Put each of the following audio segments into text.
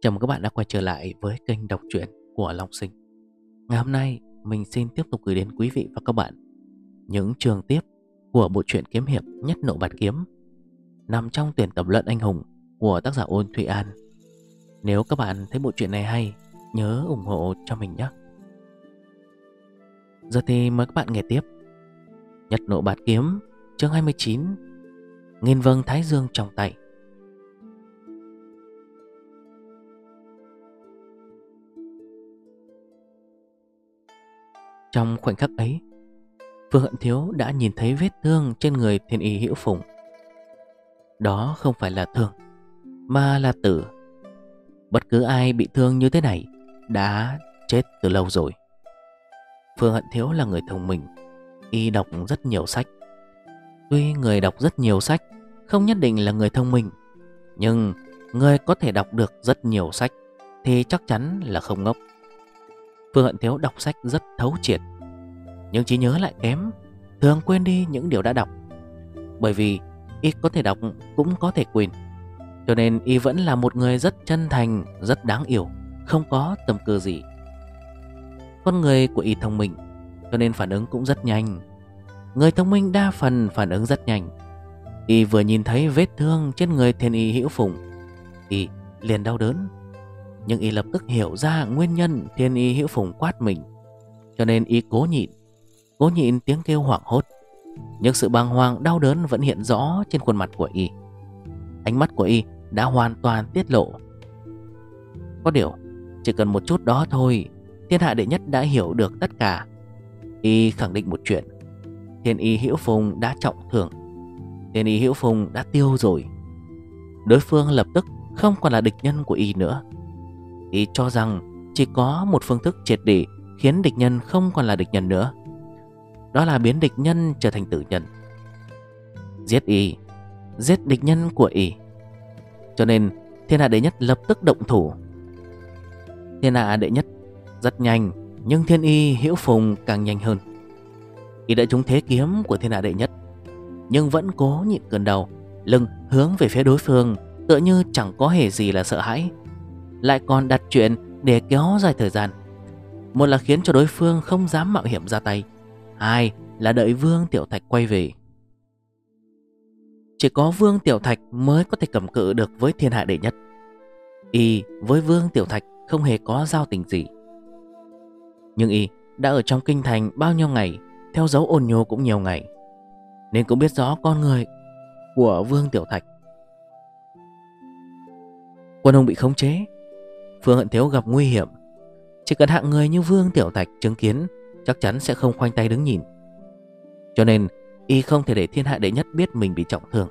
Chào mừng các bạn đã quay trở lại với kênh đọc truyện của Long Sinh. Ngày hôm nay, mình xin tiếp tục gửi đến quý vị và các bạn Những trường tiếp của bộ truyện kiếm hiệp Nhất Nộ Bạt Kiếm, Nằm trong tuyển tập luận anh hùng của tác giả Ôn Thụy An. Nếu các bạn thấy bộ truyện này hay, Nhớ ủng hộ cho mình nhé. Giờ thì mời các bạn nghe tiếp. Nhất Nộ Bạt Kiếm, chương 29 Nghìn vâng Thái Dương trong tay. Trong khoảnh khắc ấy. Phương Hận Thiếu đã nhìn thấy vết thương trên người thiên y Hữu Phùng Đó không phải là thương, Mà là tử. Bất cứ ai bị thương như thế này Đã chết từ lâu rồi. Phương Hận Thiếu là người thông minh, Y đọc rất nhiều sách. Tuy người đọc rất nhiều sách, Không nhất định là người thông minh, Nhưng người có thể đọc được rất nhiều sách Thì chắc chắn là không ngốc. Phương Hận Thiếu đọc sách rất thấu triệt. Nhưng trí nhớ lại kém, Thường quên đi những điều đã đọc. Bởi vì y có thể đọc cũng có thể quên. Cho nên y vẫn là một người rất chân thành, Rất đáng yêu, Không có tâm cơ gì. Con người của y thông minh, Cho nên phản ứng cũng rất nhanh. Người thông minh đa phần phản ứng rất nhanh. Y vừa nhìn thấy vết thương trên người thiên y hữu phùng, Y liền đau đớn nhưng y lập tức hiểu ra nguyên nhân thiên y hữu phùng quát mình. Cho nên y cố nhịn. Cố nhịn tiếng kêu hoảng hốt. Nhưng sự bàng hoàng, đau đớn vẫn hiện rõ trên khuôn mặt của y. Ánh mắt của y đã hoàn toàn tiết lộ. Có điều, Chỉ cần một chút đó thôi, Thiên hạ đệ nhất đã hiểu được tất cả. Y khẳng định một chuyện. Thiên y hữu phùng đã trọng thương Thiên y hữu phùng đã tiêu rồi. Đối phương lập tức không còn là địch nhân của y nữa ý cho rằng chỉ có một phương thức triệt để khiến địch nhân không còn là địch nhân nữa. Đó là biến địch nhân trở thành tử nhân. Giết Y, giết địch nhân của Y. Cho nên thiên hạ đệ nhất lập tức động thủ. Thiên hạ đệ nhất rất nhanh, nhưng thiên y hiểu phùng càng nhanh hơn. Y đã trúng thế kiếm của thiên hạ đệ nhất, nhưng vẫn cố nhịn cơn đau, lưng hướng về phía đối phương tựa như chẳng có hề gì là sợ hãi lại còn đặt chuyện để kéo dài thời gian. Một là khiến cho đối phương không dám mạo hiểm ra tay. Hai là đợi Vương Tiểu Thạch quay về. Chỉ có Vương Tiểu Thạch mới có thể cầm cự được với thiên hạ đệ nhất. Y với Vương Tiểu Thạch không hề có giao tình gì. Nhưng Y đã ở trong kinh thành bao nhiêu ngày, Theo dấu ôn nhô cũng nhiều ngày, Nên cũng biết rõ con người của Vương Tiểu Thạch. Quân hùng bị khống chế Phương Hận Thiếu gặp nguy hiểm. Chỉ cần hạng người như Vương Tiểu Thạch chứng kiến Chắc chắn sẽ không khoanh tay đứng nhìn. Cho nên Y không thể để thiên hạ đệ nhất biết mình bị trọng thương.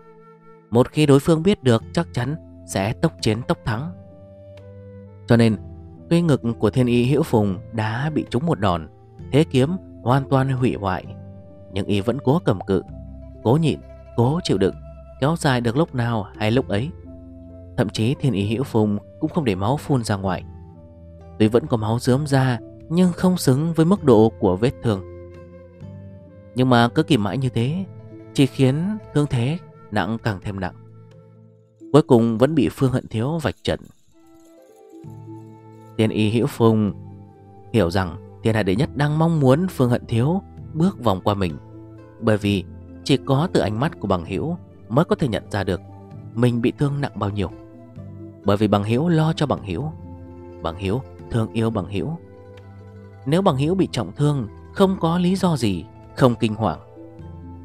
Một khi đối phương biết được Chắc chắn sẽ tốc chiến tốc thắng. Cho nên Tuy ngực của thiên y hữu phùng Đã bị trúng một đòn Thế kiếm hoàn toàn hủy hoại Nhưng y vẫn cố cầm cự Cố nhịn, cố chịu đựng Kéo dài được lúc nào hay lúc ấy. Thậm chí thiên ý hữu phùng cũng không để máu phun ra ngoài. Tuy vẫn có máu dướm ra, Nhưng không xứng với mức độ của vết thương. Nhưng mà cứ kìm mãi như thế, Chỉ khiến thương thế nặng càng thêm nặng. Cuối cùng vẫn bị Phương Hận Thiếu vạch trận Thiên y hữu phùng Hiểu rằng thiên hạ đệ nhất đang mong muốn Phương Hận Thiếu bước vòng qua mình, Bởi vì chỉ có từ ánh mắt của bằng hữu Mới có thể nhận ra được Mình bị thương nặng bao nhiêu bởi vì bằng Hiếu lo cho bằng Hiếu. Bằng Hiếu thương yêu bằng Hiếu. Nếu bằng Hiếu bị trọng thương, Không có lý do gì, Không kinh hoàng.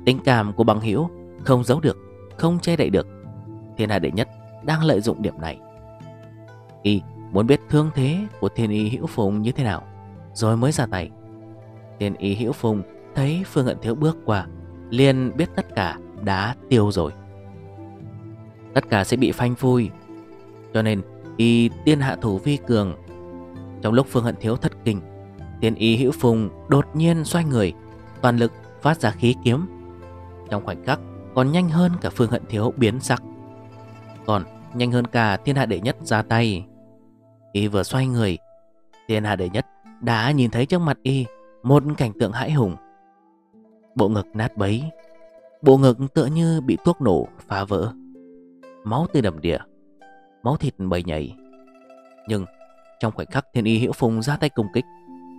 Tình cảm của bằng Hiếu Không giấu được, Không che đậy được. Thiên hạ đệ nhất đang lợi dụng điểm này. Y muốn biết thương thế của thiên y hữu phùng như thế nào, Rồi mới ra tay. Thiên y hữu phùng thấy Phương Hận Thiếu bước qua, liền biết tất cả đã tiêu rồi. Tất cả sẽ bị phanh phui cho nên, y tiên hạ thủ vi cường. Trong lúc Phương Hận Thiếu thất kinh, Tiên y hữu phùng đột nhiên xoay người, Toàn lực phát ra khí kiếm. Trong khoảnh khắc, còn nhanh hơn cả Phương Hận Thiếu biến sắc. Còn nhanh hơn cả thiên hạ đệ nhất ra tay. Y vừa xoay người, Thiên hạ đệ nhất đã nhìn thấy trước mặt Y Một cảnh tượng hãi hùng. Bộ ngực nát bấy, Bộ ngực tựa như bị thuốc nổ phá vỡ. Máu tươi đầm đìa Máu thịt bầy nhảy. Nhưng, trong khoảnh khắc thiên y Hiểu phùng ra tay công kích,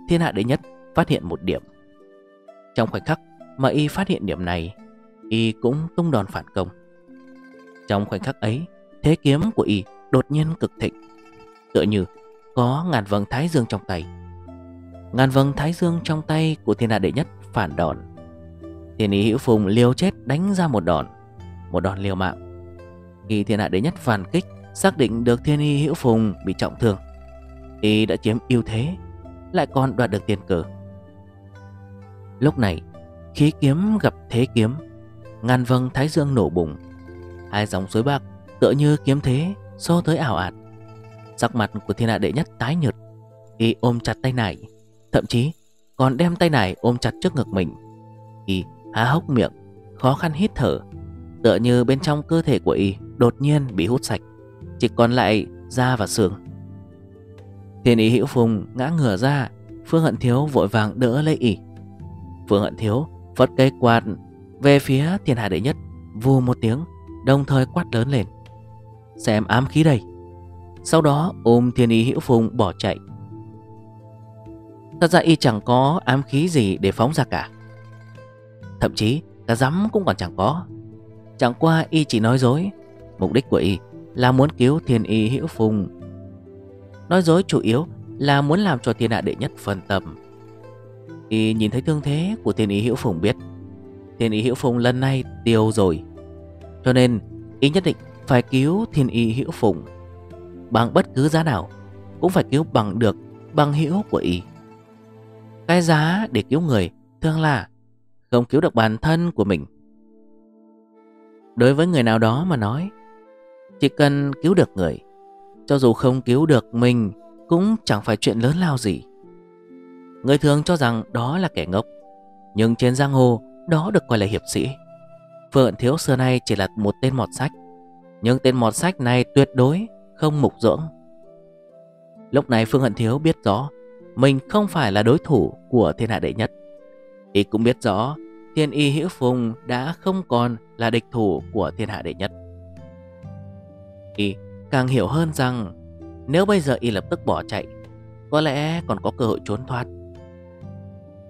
Thiên hạ đệ nhất phát hiện một điểm. Trong khoảnh khắc mà y phát hiện điểm này, Y cũng tung đòn phản công. Trong khoảnh khắc ấy, Thế kiếm của y đột nhiên cực thịnh, Tựa như có ngàn vầng thái dương trong tay. Ngàn vầng thái dương trong tay của thiên hạ đệ nhất phản đòn. Thiên y hữu phùng liều chết đánh ra một đòn Một đòn liều mạng. Khi thiên hạ đệ nhất phản kích Xác định được thiên y hữu phùng bị trọng thương. Y đã chiếm ưu thế, Lại còn đoạt được tiền cử. Lúc này, Khí kiếm gặp thế kiếm. Ngàn vầng thái dương nổ bùng. Hai dòng suối bạc tựa như kiếm thế, Xô tới ảo ạt. Sắc mặt của thiên hạ đệ nhất tái nhợt. Y ôm chặt tay nải, Thậm chí còn đem tay nải ôm chặt trước ngực mình. Y há hốc miệng, Khó khăn hít thở, Tựa như bên trong cơ thể của Y Đột nhiên bị hút sạch. Chỉ còn lại da và xương. Thiên ý hữu phùng ngã ngửa ra, Phương Hận Thiếu vội vàng đỡ lấy ỉ Phương Hận Thiếu phất cây quạt Về phía thiên hạ đệ nhất, Vù một tiếng, Đồng thời quát lớn lên. Xem ám khí đây. Sau đó ôm thiên ý hữu phùng bỏ chạy. Thật ra y chẳng có ám khí gì để phóng ra cả. Thậm chí, cả rắm cũng còn chẳng có. Chẳng qua y chỉ nói dối, Mục đích của y là muốn cứu thiên y hữu phùng. Nói dối chủ yếu là muốn làm cho thiên hạ đệ nhất phân tâm. Y nhìn thấy thương thế của thiên y hữu phùng biết, Thiên y hữu phùng lần này tiêu rồi. Cho nên, y nhất định phải cứu thiên y hữu phùng. Bằng bất cứ giá nào, Cũng phải cứu bằng được bằng hữu của y. Cái giá để cứu người thường là Không cứu được bản thân của mình. Đối với người nào đó mà nói chỉ cần cứu được người, Cho dù không cứu được mình, Cũng chẳng phải chuyện lớn lao gì. Người thường cho rằng đó là kẻ ngốc, Nhưng trên giang hồ, Đó được coi là hiệp sĩ. Phượng Thiếu xưa nay chỉ là một tên mọt sách, Nhưng tên mọt sách này tuyệt đối Không mục dưỡng. Lúc này Phương Hận Thiếu biết rõ Mình không phải là đối thủ của thiên hạ đệ nhất. Y cũng biết rõ, Thiên y hữu phùng đã không còn là địch thủ của thiên hạ đệ nhất. Y càng hiểu hơn rằng Nếu bây giờ Y lập tức bỏ chạy Có lẽ còn có cơ hội trốn thoát.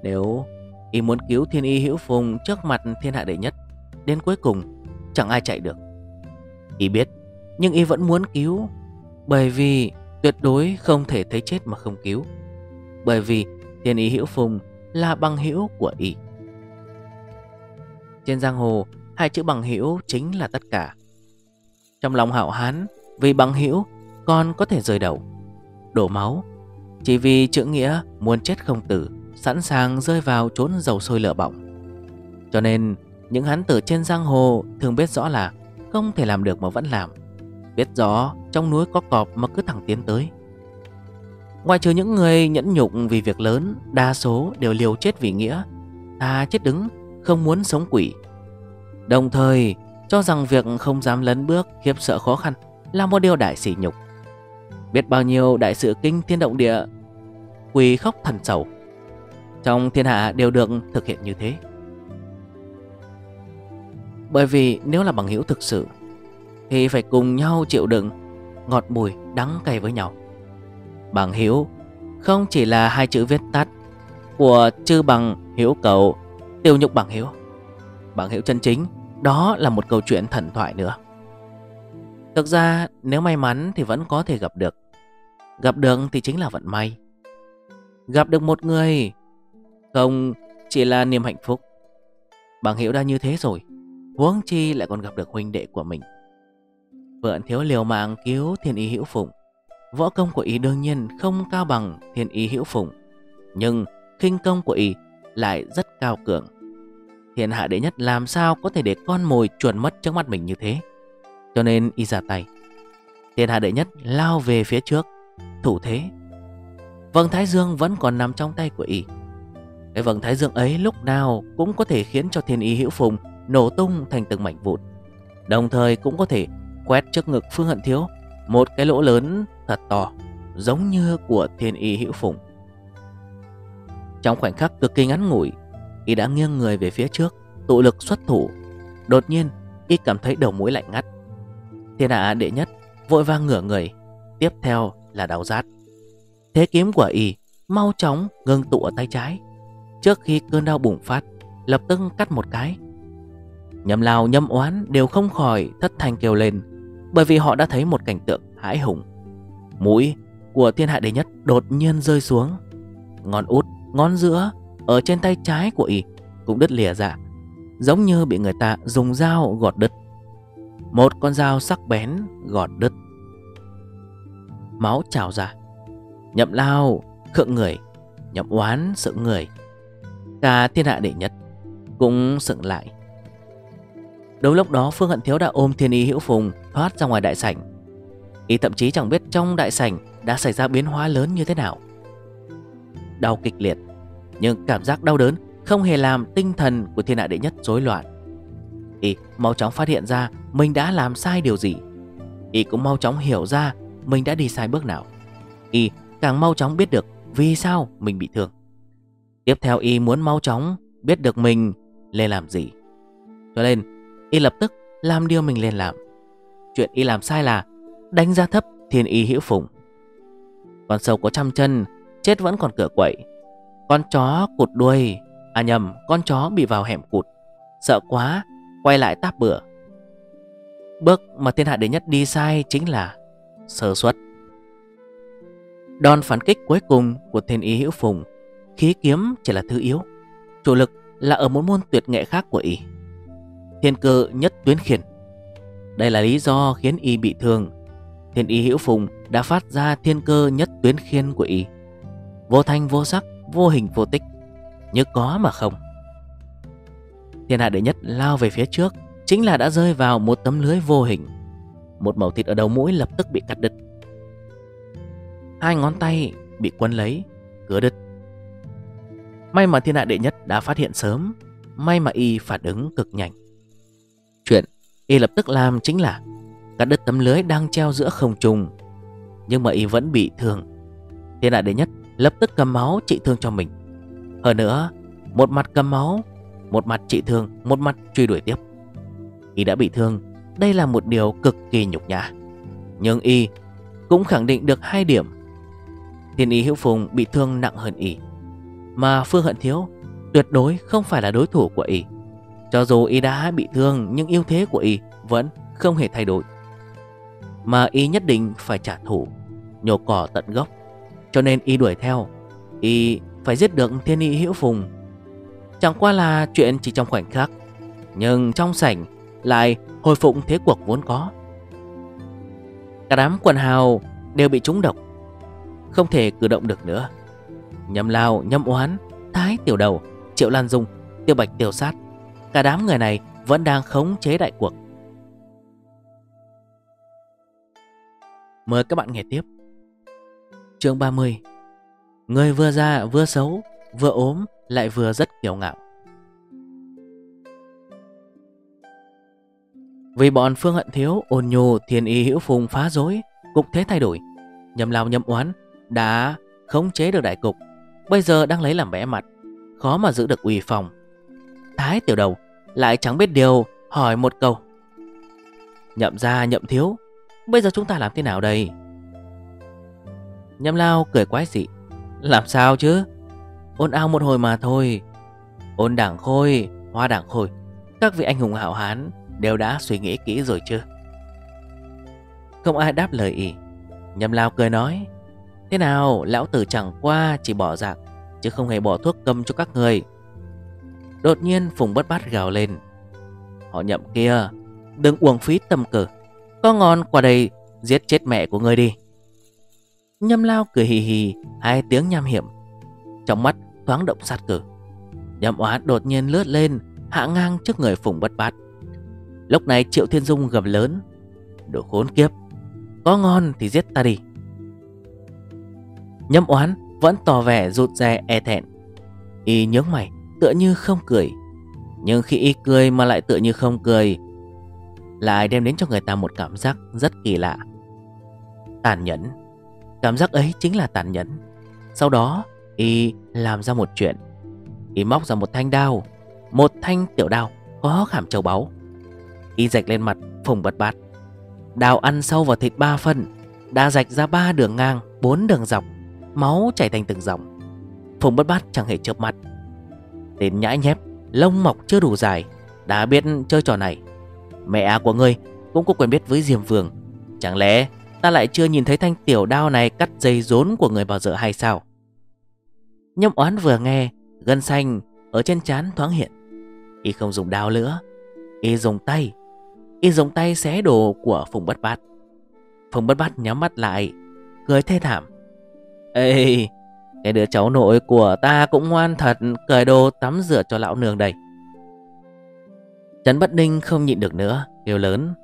Nếu Y muốn cứu thiên y hữu phùng trước mặt thiên hạ đệ nhất Đến cuối cùng chẳng ai chạy được. Y biết Nhưng Y vẫn muốn cứu Bởi vì tuyệt đối không thể thấy chết mà không cứu Bởi vì thiên y hữu phùng là bằng hữu của Y. Trên giang hồ, hai chữ bằng hữu chính là tất cả. Trong lòng hạo hán, vì bằng hữu con có thể rời đầu, đổ máu. Chỉ vì chữ nghĩa muốn chết không tử, sẵn sàng rơi vào chốn dầu sôi lửa bỏng. Cho nên, những hán tử trên giang hồ thường biết rõ là không thể làm được mà vẫn làm. Biết rõ trong núi có cọp mà cứ thẳng tiến tới. Ngoài trừ những người nhẫn nhục vì việc lớn, đa số đều liều chết vì nghĩa. Ta chết đứng không muốn sống quỷ Đồng thời cho rằng việc không dám lấn bước, khiếp sợ khó khăn là một điều đại sỉ nhục. Biết bao nhiêu đại sự kinh thiên động địa, Quỳ khóc thần sầu, Trong thiên hạ đều được thực hiện như thế. Bởi vì nếu là bằng hữu thực sự, Thì phải cùng nhau chịu đựng, Ngọt bùi, đắng cay với nhau. Bằng hữu Không chỉ là hai chữ viết tắt Của chư bằng hữu cầu, Tiêu nhục bằng hữu. Bằng hữu chân chính đó là một câu chuyện thần thoại nữa. Thực ra, nếu may mắn thì vẫn có thể gặp được. Gặp được thì chính là vận may. Gặp được một người, Không chỉ là niềm hạnh phúc. Bằng hiểu đã như thế rồi, Huống chi lại còn gặp được huynh đệ của mình. Vượn thiếu liều mạng cứu thiên y hữu phụng. Võ công của y đương nhiên không cao bằng thiên y hữu phụng. Nhưng khinh công của y lại rất cao cường. Thiên hạ đệ nhất làm sao có thể để con mồi chuẩn mất trước mắt mình như thế? Cho nên y ra tay, Thiên hạ đệ nhất lao về phía trước, Thủ thế. Vầng thái dương vẫn còn nằm trong tay của y. Cái vầng thái dương ấy lúc nào Cũng có thể khiến cho thiên y hữu phùng Nổ tung thành từng mảnh vụn. Đồng thời cũng có thể quét trước ngực Phương Hận Thiếu Một cái lỗ lớn thật to, Giống như của thiên y hữu phùng. Trong khoảnh khắc cực kỳ ngắn ngủi Y đã nghiêng người về phía trước Tụ lực xuất thủ. Đột nhiên Y cảm thấy đầu mũi lạnh ngắt. Thiên hạ đệ nhất Vội vang ngửa người. Tiếp theo là đào rát. Thế kiếm của y mau chóng ngưng tụ ở tay trái. Trước khi cơn đau bùng phát Lập tức cắt một cái. Nhâm lao nhâm oán đều không khỏi thất thanh kêu lên Bởi vì họ đã thấy một cảnh tượng hãi hùng. Mũi của thiên hạ đệ nhất đột nhiên rơi xuống. Ngón út, ngón giữa ở trên tay trái của y cũng đứt lìa ra Giống như bị người ta dùng dao gọt đứt. Một con dao sắc bén gọt đứt. Máu trào ra Nhậm lao, khượng người Nhậm oán, sợ người. Cả thiên hạ đệ nhất Cũng sững lại. Đúng lúc đó Phương Hận Thiếu đã ôm thiên y hữu phùng Thoát ra ngoài đại sảnh. Y thậm chí chẳng biết trong đại sảnh Đã xảy ra biến hóa lớn như thế nào. Đau kịch liệt. Nhưng cảm giác đau đớn Không hề làm tinh thần của thiên hạ đệ nhất rối loạn. Y mau chóng phát hiện ra Mình đã làm sai điều gì. Y cũng mau chóng hiểu ra Mình đã đi sai bước nào. Y càng mau chóng biết được Vì sao mình bị thương. Tiếp theo Y muốn mau chóng biết được mình lên làm gì. Cho nên, Y lập tức làm điều mình lên làm. Chuyện Y làm sai là Đánh giá thấp thiên y hữu phùng. Con sâu có trăm chân, Chết vẫn còn cửa quậy. Con chó cụt đuôi. À nhầm con chó bị vào hẻm cụt. Sợ quá Quay lại táp bữa. Bước mà thiên hạ đệ nhất đi sai chính là Sơ suất. Đòn phản kích cuối cùng của thiên ý hữu phùng Khí kiếm chỉ là thứ yếu Chủ lực là ở một môn tuyệt nghệ khác của y. Thiên cơ nhất tuyến khiển. Đây là lý do khiến y bị thương. Thiên y hữu phùng đã phát ra thiên cơ nhất tuyến khiên của y. Vô thanh vô sắc, vô hình vô tích Như có mà không? Thiên hạ đệ nhất lao về phía trước Chính là đã rơi vào một tấm lưới vô hình. Một mẩu thịt ở đầu mũi lập tức bị cắt đứt. Hai ngón tay bị quấn lấy, cứa đứt. May mà thiên hạ đệ nhất đã phát hiện sớm May mà y phản ứng cực nhanh. Chuyện y lập tức làm chính là Cắt đứt tấm lưới đang treo giữa không trung Nhưng mà y vẫn bị thương. Thiên hạ đệ nhất lập tức cầm máu trị thương cho mình. Hơn nữa, Một mặt cầm máu, Một mặt trị thương, Một mặt truy đuổi tiếp. Y đã bị thương, Đây là một điều cực kỳ nhục nhã. Nhưng Y cũng khẳng định được hai điểm. Thiên Y Hữu Phùng bị thương nặng hơn Y. Mà Phương Hận Thiếu Tuyệt đối không phải là đối thủ của Y. Cho dù Y đã bị thương, Nhưng yêu thế của Y vẫn không hề thay đổi. Mà Y nhất định phải trả thù, Nhổ cỏ tận gốc. Cho nên Y đuổi theo. Y phải giết được Thiên Y Hữu Phùng. Chẳng qua là chuyện chỉ trong khoảnh khắc Nhưng trong sảnh lại hồi phụng thế cuộc vốn có. Cả đám quần hào đều bị trúng độc Không thể cử động được nữa. Nhâm lao, nhâm oán, thái tiểu đầu, triệu lan dung, tiêu bạch tiêu sát Cả đám người này vẫn đang khống chế đại cuộc. Mời các bạn nghe tiếp chương 30 Người vừa già vừa xấu Vừa ốm lại vừa rất kiêu ngạo Vì bọn Phương Hận Thiếu, ôn nhu thiên y hữu phùng phá rối, cục thế thay đổi. Nhầm lao nhầm oán đã khống chế được đại cục, bây giờ đang lấy làm bẽ mặt, khó mà giữ được uy phòng. Thái tiểu đầu lại chẳng biết điều, hỏi một câu. Nhậm ra nhậm thiếu, bây giờ chúng ta làm thế nào đây? Nhâm lao cười quái dị. Làm sao chứ? Ôn ao một hồi mà thôi. Ôn đảng khôi, hoa đảng khôi, các vị anh hùng hảo hán đều đã suy nghĩ kỹ rồi chứ? Không ai đáp lời ý Nhâm lao cười nói Thế nào lão tử chẳng qua chỉ bỏ giặc Chứ không hề bỏ thuốc cầm cho các người Đột nhiên Phùng bất bát gào lên Họ nhậm kia Đừng uổng phí tâm cử Có ngon qua đây giết chết mẹ của người đi Nhâm lao cười hì hì, Hai tiếng nham hiểm. Trong mắt thoáng động sát cử nhâm oán đột nhiên lướt lên, Hạ ngang trước người Phùng bất bát. Lúc này Triệu Thiên Dung gầm lớn, Đồ khốn kiếp, Có ngon thì giết ta đi. Nhâm oán vẫn tỏ vẻ rụt rè e thẹn. Y nhướng mày, tựa như không cười. Nhưng khi y cười mà lại tựa như không cười, Lại đem đến cho người ta một cảm giác rất kỳ lạ. Tàn nhẫn. Cảm giác ấy chính là tàn nhẫn Sau đó y làm ra một chuyện Y móc ra một thanh đao Một thanh tiểu đao có khảm châu báu Y rạch lên mặt phùng bật bát Đào ăn sâu vào thịt ba phân đã rạch ra ba đường ngang, bốn đường dọc, máu chảy thành từng dòng. Phùng bất bát chẳng hề chớp mắt. Tên nhãi nhép, lông mọc chưa đủ dài, đã biết chơi trò này. Mẹ của ngươi cũng có quen biết với Diêm Vương. Chẳng lẽ ta lại chưa nhìn thấy thanh tiểu đao này cắt dây rốn của người bảo giờ hay sao? Nhâm oán vừa nghe, gân xanh ở trên trán thoáng hiện. Y không dùng đao nữa, y dùng tay. Y dùng tay xé đồ của Phùng Bất Bát. Phùng Bất Bát nhắm mắt lại, cười thê thảm. Ê, cái đứa cháu nội của ta cũng ngoan thật, cởi đồ tắm rửa cho lão nương đây. Trấn Bất Ninh không nhịn được nữa, kêu lớn.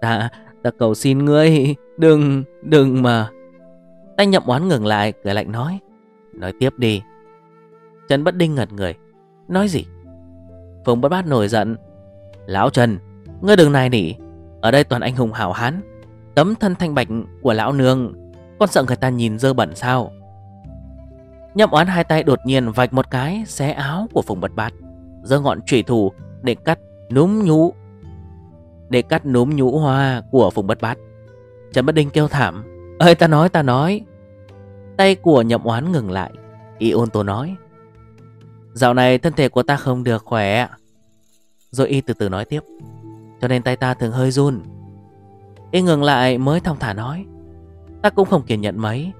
Ta, ta cầu xin ngươi, đừng, đừng mà. Tay nhậm oán ngừng lại, cười lạnh nói. Nói tiếp đi. Trần Bất Đinh ngật người. Nói gì? Phùng Bất Bát nổi giận. Lão Trần, ngươi đừng này nỉ. Ở đây toàn anh hùng hảo hán. Tấm thân thanh bạch của lão nương. Con sợ người ta nhìn dơ bẩn sao? Nhậm oán hai tay đột nhiên vạch một cái xé áo của Phùng Bất Bát. giơ ngọn trụy thủ để cắt núm nhũ. Để cắt núm nhũ hoa của Phùng Bất Bát. Trần Bất Đinh kêu thảm. Ơi, ta nói ta nói. Tay của nhậm oán ngừng lại. Y ôn tố nói. Dạo này thân thể của ta không được khỏe Rồi y từ từ nói tiếp, Cho nên tay ta thường hơi run Y ngừng lại mới thong thả nói, Ta cũng không kiên nhận mấy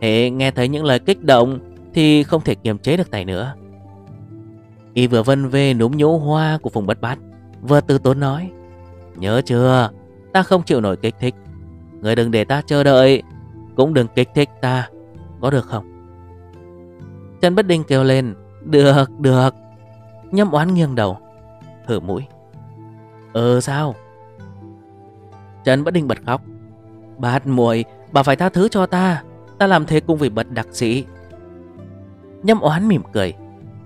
Thế nghe thấy những lời kích động Thì không thể kiềm chế được tay nữa Y vừa vân về núm nhũ hoa của Phùng Bất Bát, Vừa từ tốn nói Nhớ chưa? Ta không chịu nổi kích thích. Người đừng để ta chờ đợi. Cũng đừng kích thích ta. Có được không? Trần Bất Đinh kêu lên. Được, được. Nhâm oán nghiêng đầu. Thử mũi. Ờ sao? Trần bất Đinh bật khóc. Bát muội Bà phải tha thứ cho ta. Ta làm thế cũng vì bật đặc sĩ Nhâm oán mỉm cười.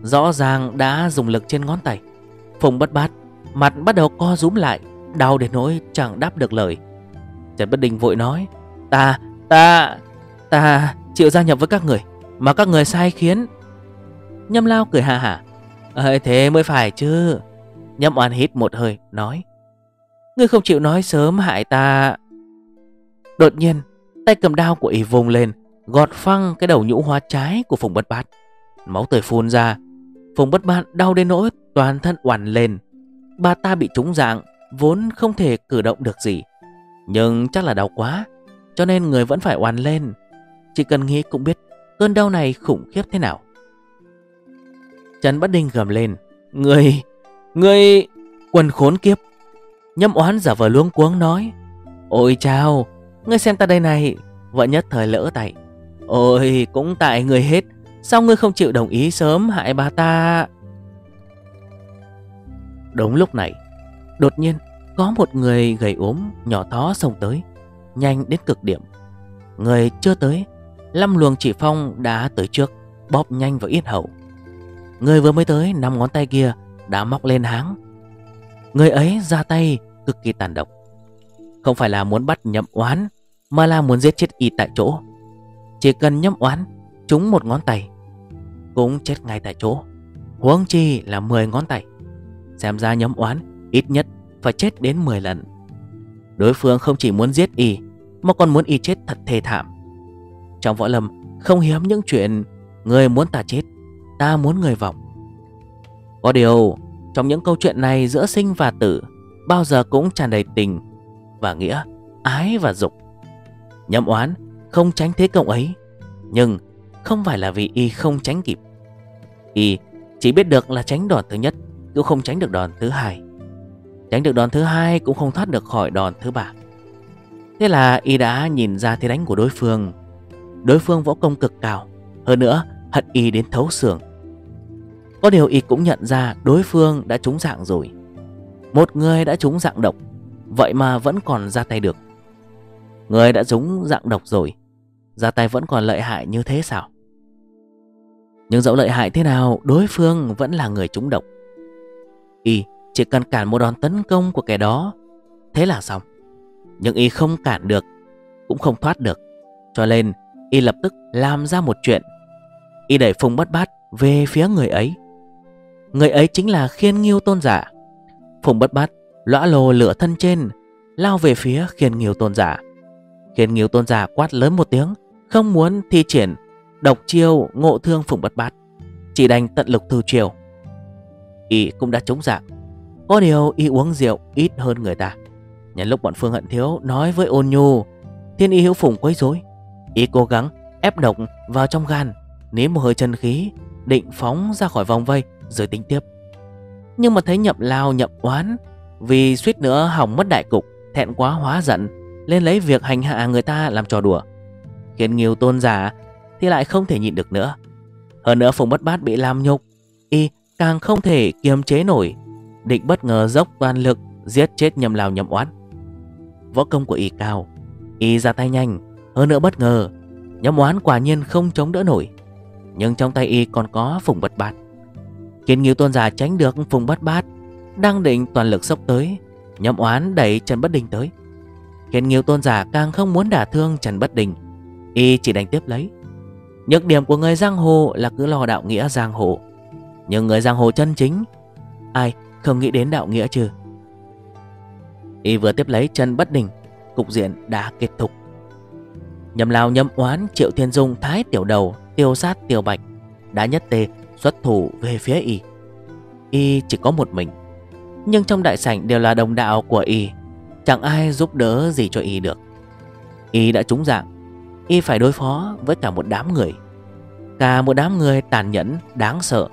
Rõ ràng đã dùng lực trên ngón tay. Phùng bất bát Mặt bắt đầu co rúm lại. Đau đến nỗi chẳng đáp được lời. Trần Bất Đình vội nói Ta, ta, ta chịu gia nhập với các người Mà các người sai khiến. Nhâm lao cười hà hả Ơi thế mới phải chứ. Nhâm oan hít một hơi nói Ngươi không chịu nói sớm hại ta. Đột nhiên Tay cầm đao của y vùng lên Gọt phăng cái đầu nhũ hoa trái của Phùng Bất Bát. Máu tươi phun ra Phùng Bất Bát đau đến nỗi toàn thân oằn lên. Bà ta bị trúng dạng Vốn không thể cử động được gì. Nhưng chắc là đau quá Cho nên người vẫn phải oằn lên. Chỉ cần nghĩ cũng biết Cơn đau này khủng khiếp thế nào. Trần Bất Đinh gầm lên Người, người Quần khốn kiếp. Nhâm oán giả vờ luống cuống nói Ôi chào, ngươi xem ta đây này Vợ nhất thời lỡ tay. Ôi, cũng tại người hết Sao ngươi không chịu đồng ý sớm hại bà ta? Đúng lúc này Đột nhiên, có một người gầy ốm Nhỏ thó xông tới, Nhanh đến cực điểm. Người chưa tới, Lâm luồng chỉ phong đã tới trước, Bóp nhanh vào yết hậu Người vừa mới tới, năm ngón tay kia đã móc lên háng. Người ấy ra tay cực kỳ tàn độc. Không phải là muốn bắt nhậm oán, Mà là muốn giết chết y tại chỗ. Chỉ cần nhậm oán Trúng một ngón tay, Cũng chết ngay tại chỗ. Huống chi là 10 ngón tay. Xem ra nhậm oán ít nhất phải chết đến 10 lần. Đối phương không chỉ muốn giết y, Mà còn muốn y chết thật thê thảm. Trong võ lâm, không hiếm những chuyện, Người muốn ta chết, ta muốn người vọng. Có điều, Trong những câu chuyện này giữa sinh và tử, Bao giờ cũng tràn đầy tình Và nghĩa, Ái và dục. Nhậm oán không tránh thế công ấy, Nhưng không phải là vì y không tránh kịp. Y chỉ biết được là tránh đòn thứ nhất, Cũng không tránh được đòn thứ hai. Tránh được đòn thứ hai Cũng không thoát được khỏi đòn thứ ba. Thế là y đã nhìn ra thế đánh của đối phương. Đối phương võ công cực cao, Hơn nữa hận y đến thấu xương. Có điều y cũng nhận ra đối phương đã trúng dạng rồi. Một người đã trúng dạng độc, Vậy mà vẫn còn ra tay được. Người đã trúng dạng độc rồi, Ra tay vẫn còn lợi hại như thế sao? Nhưng dẫu lợi hại thế nào, Đối phương vẫn là người trúng độc. Y chỉ cần cản một đòn tấn công của kẻ đó, Thế là xong. Nhưng Y không cản được, Cũng không thoát được. Cho nên, Y lập tức làm ra một chuyện. Y đẩy Phùng bất bát về phía người ấy. Người ấy chính là khiên nghiêu tôn giả. Phùng bất bát Lõa lồ lửa thân trên, Lao về phía khiên nghiêu tôn giả. Khiên Nghiêu tôn giả quát lớn một tiếng, Không muốn thi triển Độc chiêu ngộ thương phùng bất bát, Chỉ đành tận lực thư chiều. Y cũng đã chống dạng. Có điều y uống rượu ít hơn người ta. Nhân lúc bọn Phương Hận Thiếu nói với ôn nhu, Thiên y hữu phùng quấy rối. Y cố gắng ép độc vào trong gan, Nếm một hơi chân khí, Định phóng ra khỏi vòng vây rồi tính tiếp. Nhưng mà thấy nhậm lao nhậm oán, Vì suýt nữa hỏng mất đại cục, Thẹn quá hóa giận Lên lấy việc hành hạ người ta làm trò đùa. Khiến nhiều tôn giả Thì lại không thể nhịn được nữa. Hơn nữa Phùng Bất Bát bị làm nhục, Y càng không thể kiềm chế nổi Định bất ngờ dốc toàn lực, Giết chết nhầm lào nhầm oán. Võ công của Y cao, Y ra tay nhanh, Hơn nữa bất ngờ, Nhầm oán quả nhiên không chống đỡ nổi, Nhưng trong tay Y còn có Phùng Bất Bát. Khiến Nghiêu Tôn giả tránh được Phùng Bất Bát, Đang định toàn lực sốc tới, nhầm oán đẩy Trần Bất Đình tới. Khiến Nghiêu Tôn giả càng không muốn đả thương Trần Bất Đình, Y chỉ đánh tiếp lấy. Nhược điểm của người giang hồ là cứ lo đạo nghĩa giang hồ, Nhưng người giang hồ chân chính, Ai không nghĩ đến đạo nghĩa chứ? Y vừa tiếp lấy chân Bất Đình Cục diện đã kết thúc. Nhầm lao nhâm oán Triệu Thiên Dung Thái Tiểu Đầu Tiêu sát Tiêu Bạch Đã nhất tề xuất thủ về phía Y. Y chỉ có một mình Nhưng trong đại sảnh đều là đồng đạo của Y Chẳng ai giúp đỡ gì cho Y được. Y đã trúng dạng Y phải đối phó với cả một đám người. Cả một đám người tàn nhẫn, đáng sợ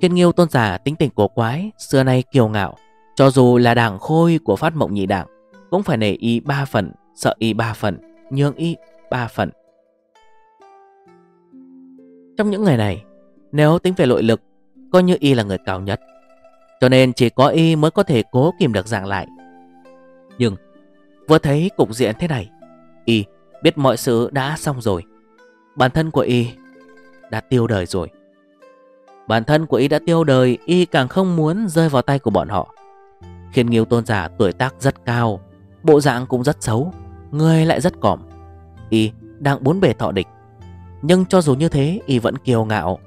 Kiên Nghiêu tôn giả tính tình cổ quái, Xưa nay kiều ngạo. Cho dù là đảng khôi của phát mộng nhị đảng, Cũng phải nể y ba phần, Sợ y ba phần, Nhường y ba phần. Trong những ngày này, Nếu tính về nội lực, Coi như y là người cao nhất. Cho nên chỉ có y mới có thể cố kìm được dạng lại. Nhưng, Vừa thấy cục diện thế này, Y biết mọi sự đã xong rồi. Bản thân của Y đã tiêu đời rồi. Bản thân của Y đã tiêu đời Y càng không muốn rơi vào tay của bọn họ. Khiến Nghiêu tôn giả tuổi tác rất cao Bộ dạng cũng rất xấu Người lại rất cỏm Y đang bốn bề thọ địch. Nhưng cho dù như thế Y vẫn kiêu ngạo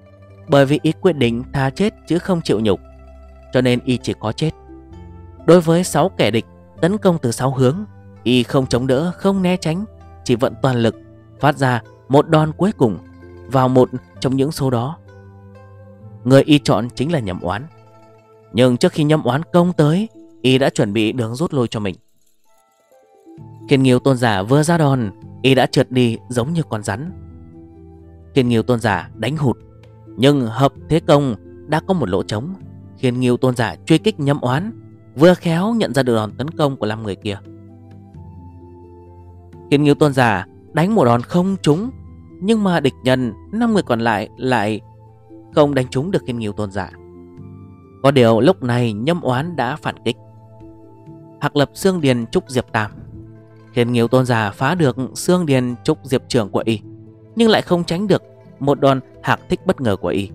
Bởi vì Y quyết định tha chết chứ không chịu nhục Cho nên Y chỉ có chết. Đối với 6 kẻ địch Tấn công từ 6 hướng Y không chống đỡ, không né tránh Chỉ vận toàn lực Phát ra một đòn cuối cùng Vào một trong những số đó. Người Y chọn chính là nhầm oán. Nhưng trước khi nhầm oán công tới, Y đã chuẩn bị đường rút lui cho mình. Kiên Nghiêu tôn giả vừa ra đòn, Y đã trượt đi giống như con rắn. Kiên Nghiêu tôn giả đánh hụt, Nhưng hợp thế công đã có một lỗ trống. Kiên Nghiêu tôn giả truy kích nhâm oán, Vừa khéo nhận ra được đòn tấn công của năm người kia. Kiên Nghiêu tôn giả đánh một đòn không trúng, Nhưng mà địch nhân năm người còn lại lại không đánh trúng được Kiên Nghiêu tôn giả. Có điều lúc này nhâm oán đã phản kích. Hạc lập xương điền trúc diệp tam. Thiên Nghiêu Tôn Giả phá được xương điền trúc diệp trưởng của y, Nhưng lại không tránh được một đòn hạc thích bất ngờ của y.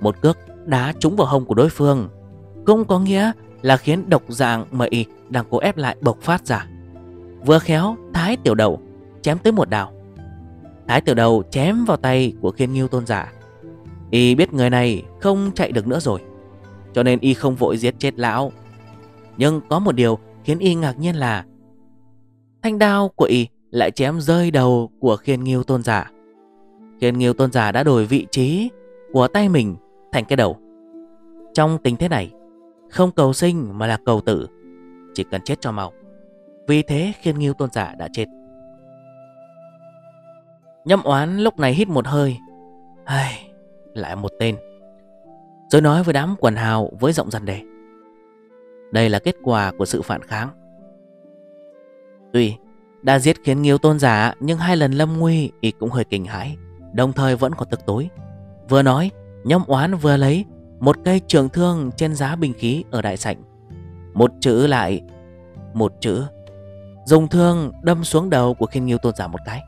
Một cước đá trúng vào hông của đối phương, Cũng có nghĩa là khiến độc dạng mà y đang cố ép lại bộc phát ra. Vừa khéo, Thái Tiểu Đầu chém tới một đào Thái Tiểu Đầu chém vào tay của Khiên Nghiêu Tôn Giả. Y biết người này không chạy được nữa rồi Cho nên Y không vội giết chết lão. Nhưng có một điều khiến Y ngạc nhiên là Thanh đao của y lại chém rơi đầu của khiên nghiêu tôn giả. Khiên nghiêu tôn giả đã đổi vị trí của tay mình thành cái đầu. Trong tình thế này Không cầu sinh mà là cầu tử Chỉ cần chết cho mau. Vì thế khiên nghiêu tôn giả đã chết. Nhâm oán lúc này hít một hơi. Ai, lại một tên. Rồi nói với đám quần hào với giọng rằn đề Đây là kết quả của sự phản kháng. Tuy, đã giết khiến Nghiêu tôn giả, Nhưng hai lần lâm nguy Y cũng hơi kinh hãi, Đồng thời vẫn còn tức tối. Vừa nói nhâm oán vừa lấy Một cây trường thương trên giá bình khí ở đại sảnh. Một chữ lại, Một chữ, Dùng thương đâm xuống đầu của khiên nghiêu tôn giả một cái.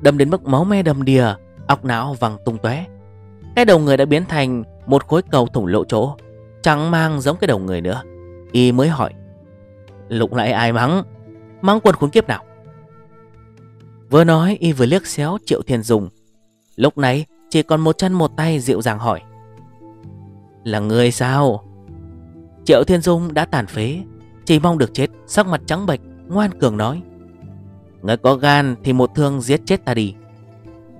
Đâm đến mức máu me đầm đìa Óc não văng tung tóe. Cái đầu người đã biến thành Một khối cầu thủng lộ chỗ, Chẳng mang giống cái đầu người nữa. Y mới hỏi lúc lại ai mắng? Mắng quân khốn kiếp nào? Vừa nói, y vừa liếc xéo Triệu Thiên Dùng. Lúc này, chỉ còn một chân một tay dịu dàng hỏi, Là người sao? Triệu Thiên Dung đã tàn phế, Chỉ mong được chết, Sắc mặt trắng bệch, ngoan cường nói Người có gan thì một thương giết chết ta đi.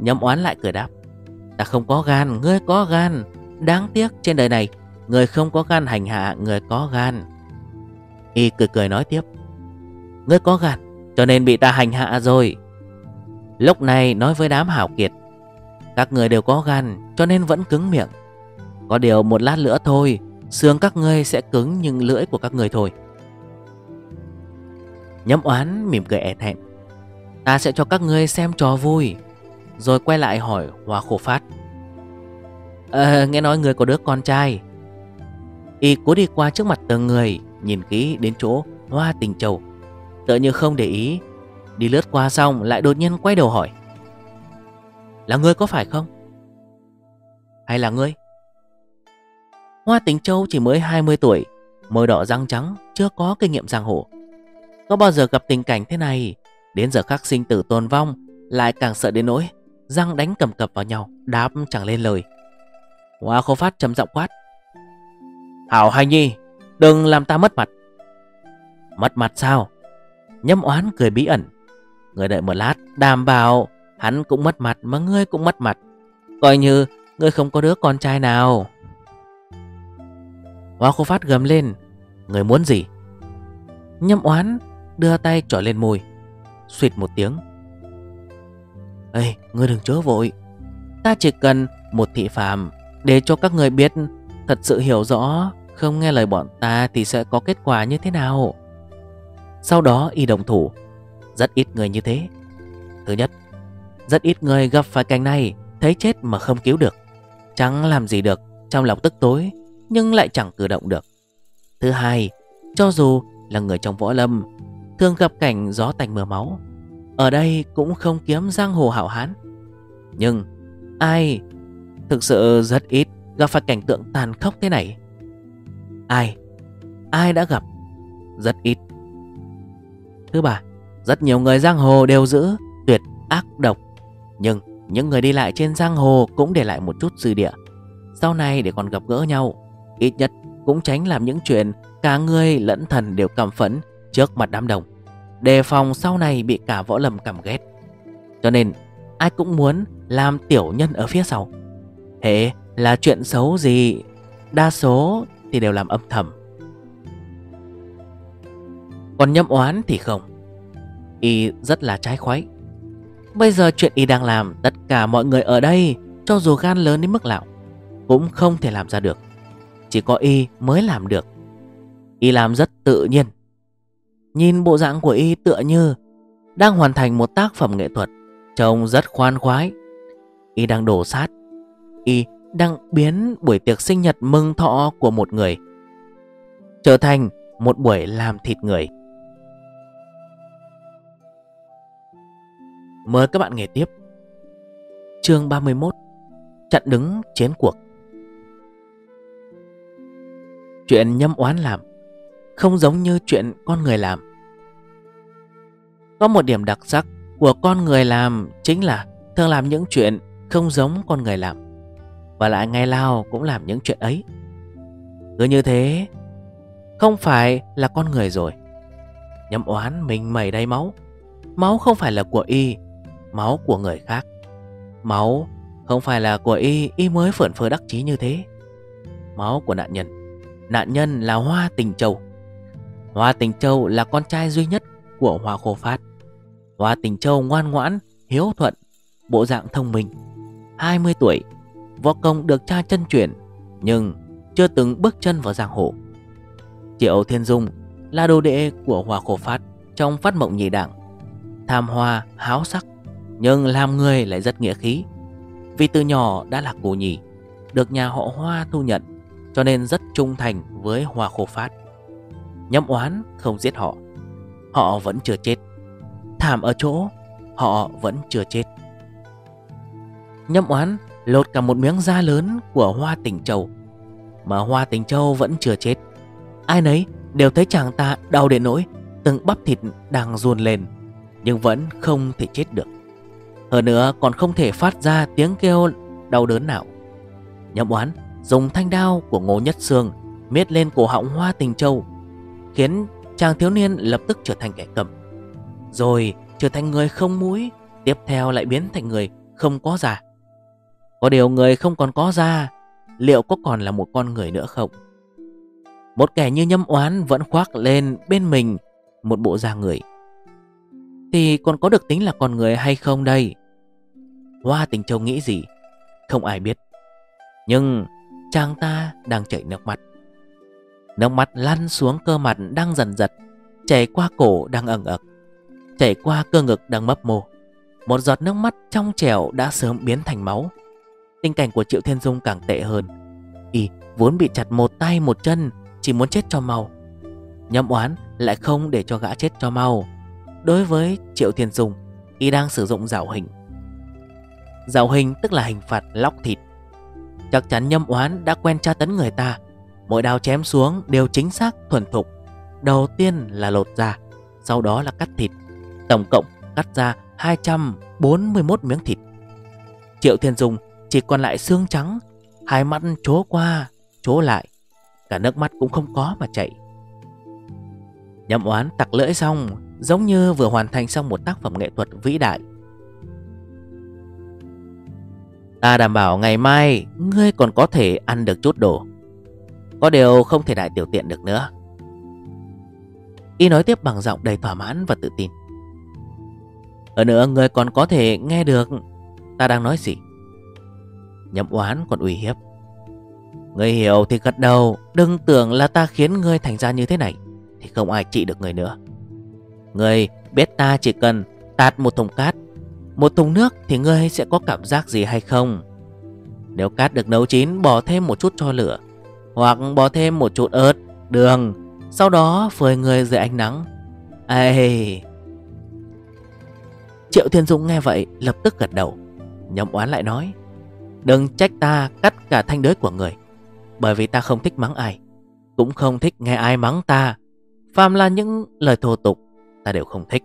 Nhâm oán lại cười đáp Ta không có gan, ngươi có gan. Đáng tiếc trên đời này Người không có gan hành hạ, người có gan. Y cười cười nói tiếp Ngươi có gan Cho nên bị ta hành hạ rồi. Lúc này nói với đám hảo kiệt Các người đều có gan Cho nên vẫn cứng miệng. Có điều một lát nữa thôi Xương các ngươi sẽ cứng nhưng lưỡi của các người thôi. Nhâm oán mỉm cười ẹt hẹn Ta sẽ cho các ngươi xem trò vui. Rồi quay lại hỏi Hoa khổ phát. À, Nghe nói người có đứa con trai. Y cố đi qua trước mặt từng người Nhìn kỹ đến chỗ Hoa tình châu. Tựa như không để ý. Đi lướt qua xong lại đột nhiên quay đầu hỏi. Là ngươi có phải không? Hay là ngươi? Hoa tình châu chỉ mới 20 tuổi Môi đỏ răng trắng Chưa có kinh nghiệm giang hồ. Có bao giờ gặp tình cảnh thế này? Đến giờ khắc sinh tử tồn vong Lại càng sợ đến nỗi Răng đánh cầm cập vào nhau, Đáp chẳng lên lời. Hoa khô phát trầm giọng quát. Hảo hành nhi, Đừng làm ta mất mặt. Mất mặt sao? Nhâm oán cười bí ẩn. Người đợi một lát đảm bảo, Hắn cũng mất mặt mà ngươi cũng mất mặt. Coi như ngươi không có đứa con trai nào. Hoa khô phát gầm lên. Người muốn gì? Nhâm oán đưa tay trỏ lên môi. Xuyệt một tiếng. Ê, ngươi đừng chớ vội. Ta chỉ cần một thị phạm Để cho các người biết, Thật sự hiểu rõ, Không nghe lời bọn ta thì sẽ có kết quả như thế nào. Sau đó y đồng thủ. Rất ít người như thế. Thứ nhất, Rất ít người gặp phải cảnh này, Thấy chết mà không cứu được. Chẳng làm gì được Trong lòng tức tối, Nhưng lại chẳng cử động được. Thứ hai, Cho dù là người trong võ lâm, Thường gặp cảnh gió tành mưa máu ở đây cũng không kiếm giang hồ hảo hán. Nhưng Ai Thực sự rất ít gặp phải cảnh tượng tàn khốc thế này? Ai? Ai đã gặp Rất ít? Thứ ba, Rất nhiều người giang hồ đều giữ tuyệt ác độc. Nhưng những người đi lại trên giang hồ cũng để lại một chút dư địa. Sau này để còn gặp gỡ nhau, Ít nhất cũng tránh làm những chuyện Cả người lẫn thần đều cảm phẫn trước mặt đám đông. Đề phòng sau này bị cả võ lầm cảm ghét. Cho nên, ai cũng muốn làm tiểu nhân ở phía sau. Thế là chuyện xấu gì Đa số thì đều làm âm thầm. Còn nhâm oán thì không. Y rất là trái khoái. Bây giờ chuyện Y đang làm, Tất cả mọi người ở đây, Cho dù gan lớn đến mức nào, Cũng không thể làm ra được. Chỉ có Y mới làm được. Y làm rất tự nhiên. Nhìn bộ dạng của Y tựa như Đang hoàn thành một tác phẩm nghệ thuật, Trông rất khoan khoái Y đang đổ sát Y đang biến buổi tiệc sinh nhật mừng thọ của một người trở thành một buổi làm thịt người. Mời các bạn nghe tiếp. Chương 31 Chặn đứng chiến cuộc Chuyện nhâm oán làm không giống như chuyện con người làm. Có một điểm đặc sắc của con người làm Chính là thường làm những chuyện không giống con người làm, và lại ngày nào cũng làm những chuyện ấy. Cứ như thế, Không phải là con người rồi. Nhâm oán mình mẩy đầy máu. Máu không phải là của y, Máu của người khác. Máu không phải là của y Y mới phởn phơ đắc chí như thế. Máu của nạn nhân. Nạn nhân là Hoa Tình Châu Hoa Tình Châu là con trai duy nhất Của Hoa Khô Phát. Hoa Tình Châu ngoan ngoãn Hiếu thuận Bộ dạng thông minh. 20 tuổi Võ công được cha chân chuyển Nhưng chưa từng bước chân vào giang hồ. Triệu Thiên Dung là đồ đệ của Hoa Khổ Phát Trong phát mộng nhị đảng. Tham hoa, háo sắc Nhưng làm người lại rất nghĩa khí. Vì từ nhỏ đã là cô nhì Được nhà họ Hoa thu nhận Cho nên rất trung thành với Hoa Khổ Phát. Nhâm oán không giết họ Họ vẫn chưa chết Thảm ở chỗ Họ vẫn chưa chết Nhâm oán lột cả một miếng da lớn của Hoa Tình Châu. Mà Hoa Tình Châu vẫn chưa chết. Ai nấy đều thấy chàng ta đau đến nỗi từng bắp thịt đang ruồn lên, nhưng vẫn không thể chết được. Hơn nữa còn không thể phát ra tiếng kêu đau đớn nào. Nhâm oán dùng thanh đao của Ngô Nhất Sương miết lên cổ họng Hoa Tình Châu, khiến chàng thiếu niên lập tức trở thành kẻ cầm. Rồi trở thành người không mũi, Tiếp theo lại biến thành người không có da. Có điều người không còn có da, Liệu có còn là một con người nữa không? Một kẻ như nhâm oán Vẫn khoác lên bên mình Một bộ da người. Thì còn có được tính là con người hay không đây? Hoa tình châu nghĩ gì? Không ai biết. Nhưng chàng ta đang chảy nước mắt. Nước mắt lăn xuống cơ mặt đang dần giật, Chảy qua cổ đang ẩn ực, Chảy qua cơ ngực đang mấp mô. Một giọt nước mắt trong trẻo đã sớm biến thành máu. Tình cảnh của Triệu Thiên Dung càng tệ hơn. Y vốn bị chặt một tay một chân, Chỉ muốn chết cho mau. Nhâm oán lại không để cho gã chết cho mau. Đối với Triệu Thiên Dung, Y đang sử dụng rào hình. Rào hình tức là hình phạt lóc thịt. Chắc chắn nhâm oán đã quen tra tấn người ta Mỗi đao chém xuống đều chính xác, thuần thục. Đầu tiên là lột da, Sau đó là cắt thịt. Tổng cộng cắt ra 241 miếng thịt. Triệu Thiên Dung chỉ còn lại xương trắng, Hai mắt chố qua, Chố lại. Cả nước mắt cũng không có mà chảy. Nhậm oán tặc lưỡi xong, Giống như vừa hoàn thành xong một tác phẩm nghệ thuật vĩ đại. Ta đảm bảo ngày mai Ngươi còn có thể ăn được chút đồ. Có điều không thể đại tiểu tiện được nữa. Y nói tiếp bằng giọng đầy thỏa mãn và tự tin. Ở nữa, người còn có thể nghe được. Ta đang nói gì? Nhậm oán còn uy hiếp. Người hiểu thì gật đầu, Đừng tưởng là ta khiến ngươi thành ra như thế này, Thì không ai trị được người nữa. Người biết ta chỉ cần tạt một thùng cát, Một thùng nước thì ngươi sẽ có cảm giác gì hay không? Nếu cát được nấu chín, bỏ thêm một chút cho lửa hoặc bỏ thêm một chút ớt, đường Sau đó phơi người dưới ánh nắng. Ê! Triệu Thiên dũng nghe vậy lập tức gật đầu Nhậm oán lại nói Đừng trách ta cắt cả thanh đới của người Bởi vì ta không thích mắng ai Cũng không thích nghe ai mắng ta. Phàm là những lời thô tục Ta đều không thích.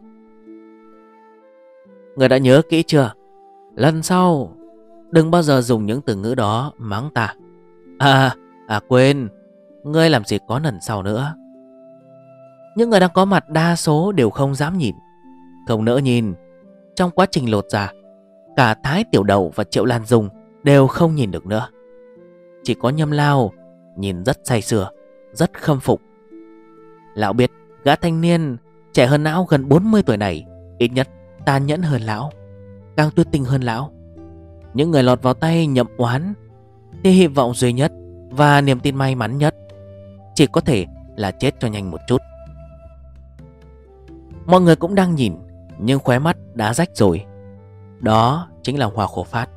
Người đã nhớ kỹ chưa? Lần sau Đừng bao giờ dùng những từ ngữ đó mắng ta. À, à quên. Ngươi làm gì có lần sau nữa? Những người đang có mặt đa số đều không dám nhìn. Không nỡ nhìn, Trong quá trình lột ra Cả Thái Tiểu Đầu và Triệu Lan Dung Đều không nhìn được nữa. Chỉ có nhâm lao Nhìn rất say sưa, Rất khâm phục. Lão biết gã thanh niên Trẻ hơn lão gần 40 tuổi này Ít nhất tàn nhẫn hơn lão, Càng tuyết tinh hơn lão. Những người lọt vào tay nhậm oán Thì hy vọng duy nhất và niềm tin may mắn nhất Chỉ có thể là chết cho nhanh một chút. Mọi người cũng đang nhìn, Nhưng khóe mắt đã rách rồi. Đó chính là hòa Khổ Phát.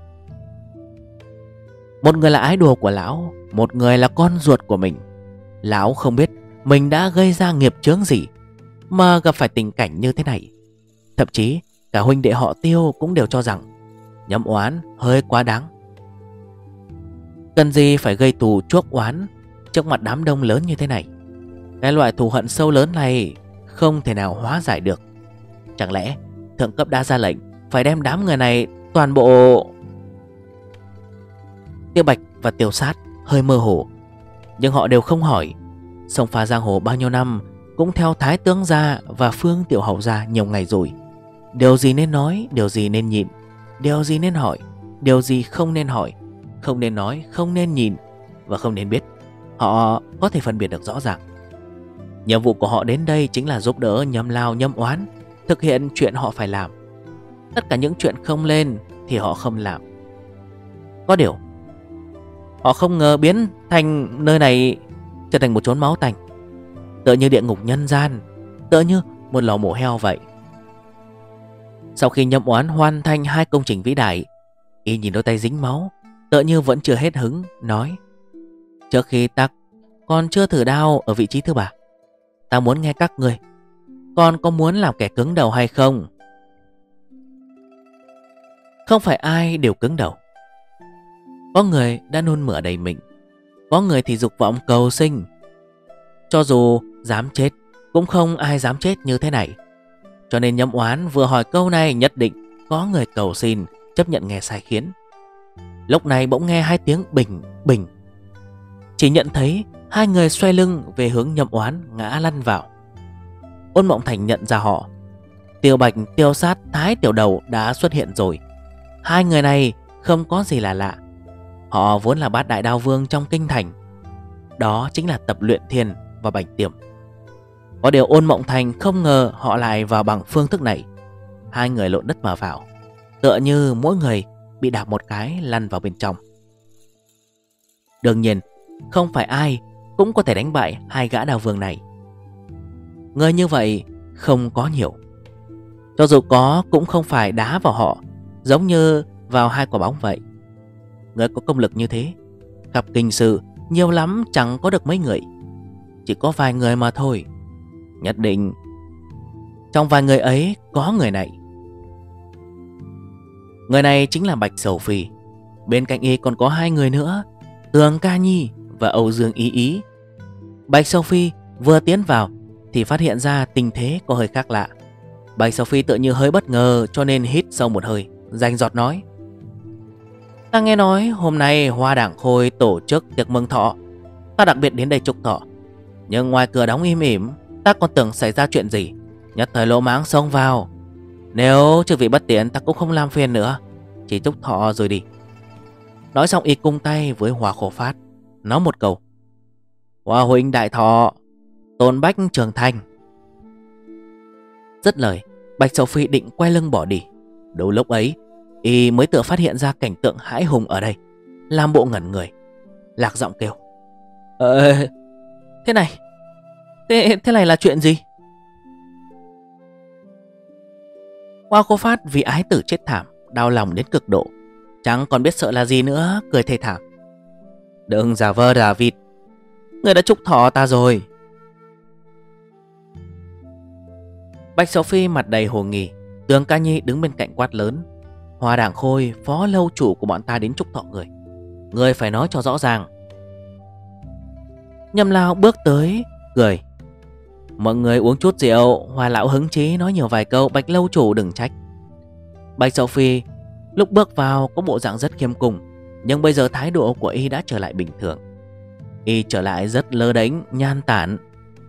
Một người là ái đùa của lão, Một người là con ruột của mình. Lão không biết mình đã gây ra nghiệp chướng gì, Mà gặp phải tình cảnh như thế này. Thậm chí, cả huynh đệ họ tiêu cũng đều cho rằng Nhậm oán hơi quá đáng. Cần gì phải gây tù chuốc oán Trước mặt đám đông lớn như thế này? Cái loại thù hận sâu lớn này Không thể nào hóa giải được. Chẳng lẽ thượng cấp đã ra lệnh Phải đem đám người này toàn bộ? Tiêu Bạch và Tiêu Sát hơi mơ hồ Nhưng họ đều không hỏi. Sông pha giang hồ bao nhiêu năm Cũng theo Thái Tướng gia và Phương Tiểu Hậu gia nhiều ngày rồi. Điều gì nên nói, điều gì nên nhịn Điều gì nên hỏi, điều gì không nên hỏi. Không nên nói, không nên nhìn Và không nên biết. Họ có thể phân biệt được rõ ràng. Nhiệm vụ của họ đến đây chính là giúp đỡ nhâm lao nhâm oán Thực hiện chuyện họ phải làm. Tất cả những chuyện không lên Thì họ không làm. Có điều Họ không ngờ biến thành nơi này Trở thành một chốn máu tanh Tựa như địa ngục nhân gian Tựa như một lò mổ heo vậy. Sau khi nhâm oán hoàn thành hai công trình vĩ đại Y nhìn đôi tay dính máu Tựa như vẫn chưa hết hứng, Nói, Trước khi ta Còn chưa thử đao ở vị trí thứ ba, Ta muốn nghe các người Con có muốn làm kẻ cứng đầu hay không? Không phải ai đều cứng đầu. Có người đã nôn mửa đầy mình, Có người thì dục vọng cầu sinh. Cho dù dám chết, Cũng không ai dám chết như thế này. Cho nên nhâm oán vừa hỏi câu này, Nhất định có người cầu xin, Chấp nhận nghe sai khiến. Lúc này bỗng nghe hai tiếng bình bình. Chỉ nhận thấy Hai người xoay lưng về hướng nhậm oán ngã lăn vào. Ôn Mộng Thành nhận ra họ. Tiêu Bạch, Tiêu Sát, Thái Tiểu Đầu đã xuất hiện rồi. Hai người này không có gì là lạ. Họ vốn là bát đại đao vương trong kinh thành. Đó chính là tập luyện thiên và bạch tiềm Có điều ôn mộng thành không ngờ họ lại vào bằng phương thức này. Hai người lộn đất mà vào. Tựa như mỗi người bị đạp một cái lăn vào bên trong. Đương nhiên, không phải ai cũng có thể đánh bại hai gã đào vương này. Người như vậy không có nhiều. Cho dù có cũng không phải đá vào họ, Giống như vào hai quả bóng vậy. Người có công lực như thế, Gặp kinh sự nhiều lắm chẳng có được mấy người. Chỉ có vài người mà thôi. Nhất định Trong vài người ấy có người này. Người này chính là Bạch Sầu Phi Bên cạnh y còn có hai người nữa, Tường Ca Nhi và Âu Dương Ý Ý. Bạch Sầu Phi vừa tiến vào Thì phát hiện ra tình thế có hơi khác lạ. Bạch Sầu Phi tự như hơi bất ngờ Cho nên hít sâu một hơi Danh giọt nói, Ta nghe nói hôm nay Hoa Đảng Khôi tổ chức tiệc mừng thọ. Ta đặc biệt đến đây chúc thọ. Nhưng ngoài cửa đóng im ỉm, Ta còn tưởng xảy ra chuyện gì. Nhất thời lỗ máng xông vào nếu chư vị bất tiện ta cũng không làm phiền nữa. Chỉ chúc thọ rồi đi. Nói xong y cung tay với hòa Khổ Phát Nói một câu. Hòa huynh đại thọ Tôn Bách Trường Thành Rất lời Bạch Sầu Phi định quay lưng bỏ đi. Đầu lúc ấy Y mới tự phát hiện ra cảnh tượng hãi hùng ở đây. Làm bộ ngẩn người Lạc giọng kêu. Ờ Thế này Thế, thế này là chuyện gì? Hoa cô phát vì ái tử chết thảm, Đau lòng đến cực độ. Chẳng còn biết sợ là gì nữa, Cười thê thảm. Đừng giả vờ, đà vịt. Người đã trục thọ ta rồi. Bạch Sầu Phi mặt đầy hồ nghỉ tướng ca nhi đứng bên cạnh quát lớn. Hoa đảng khôi, phó lâu chủ của bọn ta đến trục thọ người. Người phải nói cho rõ ràng. Nhâm lao bước tới, Cười. Mọi người uống chút rượu, Hoa lão hứng chí nói nhiều vài câu Bạch lâu chủ đừng trách. Bạch Sậu Phi lúc bước vào có bộ dạng rất khiêm cung Nhưng bây giờ thái độ của y đã trở lại bình thường. Y trở lại rất lơ đánh nhan tản.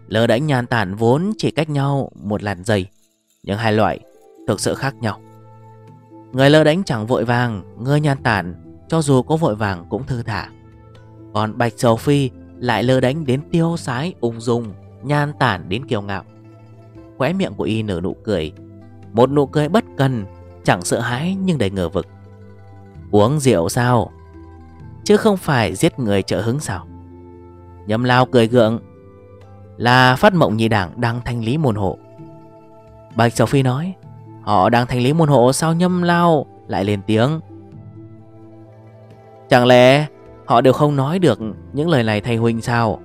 Lơ đánh nhan tản vốn chỉ cách nhau một làn dây Nhưng hai loại thực sự khác nhau. Người lơ đánh chẳng vội vàng Người nhan tản, Cho dù có vội vàng cũng thư thả. Còn Bạch Sầu Phi lại lơ đánh đến tiêu sái ung dung. Nhan tản đến kiêu ngạo. Khóe miệng của y nở nụ cười. Một nụ cười bất cần, Chẳng sợ hãi nhưng đầy ngờ vực. Uống rượu sao? Chứ không phải giết người trợ hứng sao? Nhâm lao cười gượng. Là phát mộng nhị đảng đang thanh lý môn hộ. Bạch Sầu Phi nói, Họ đang thanh lý môn hộ sao nhâm lao lại lên tiếng? Chẳng lẽ họ đều không nói được những lời này thầy huynh sao?